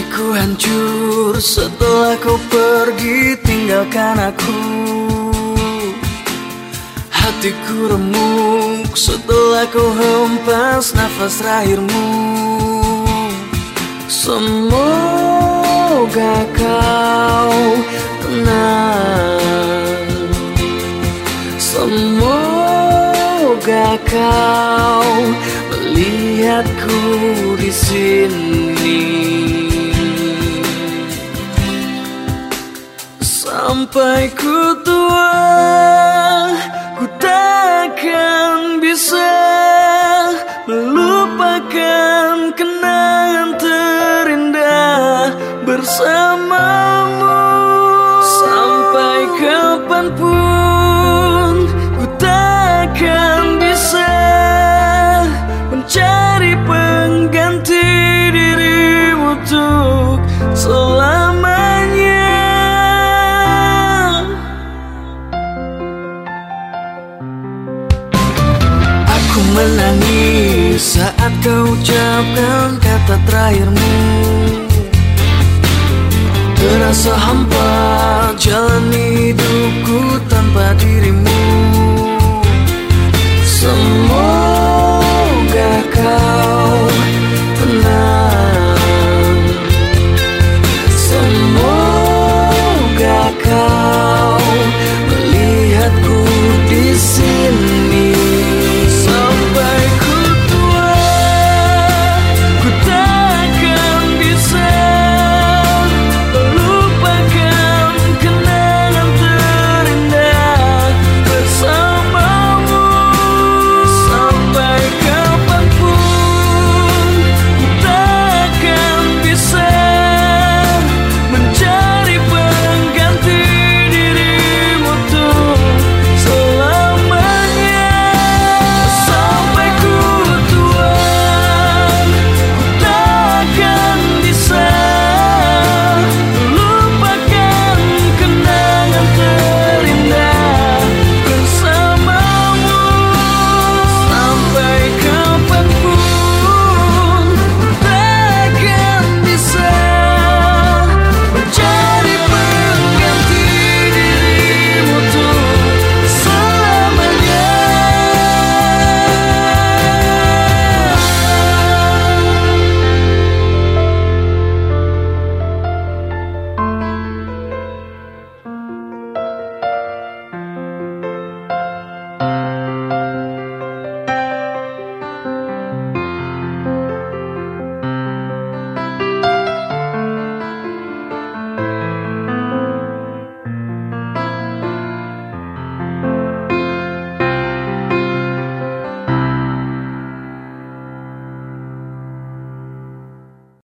hancur setelah kau pergi tinggalkan aku. Hatiku remuk setelah kau hempas nafas terakhirmu. Semoga kau tenang. Semoga kau melihatku di sini Sampai ku tua Ku takkan bisa Melupakan kenangan terindah Bersamamu. Sampai kapan pun Ku takkan bisa Mencari pengganti dirimu untuk selamanya menangis saat kau ucapkan kata terakhirmu. Terasa hampa jalan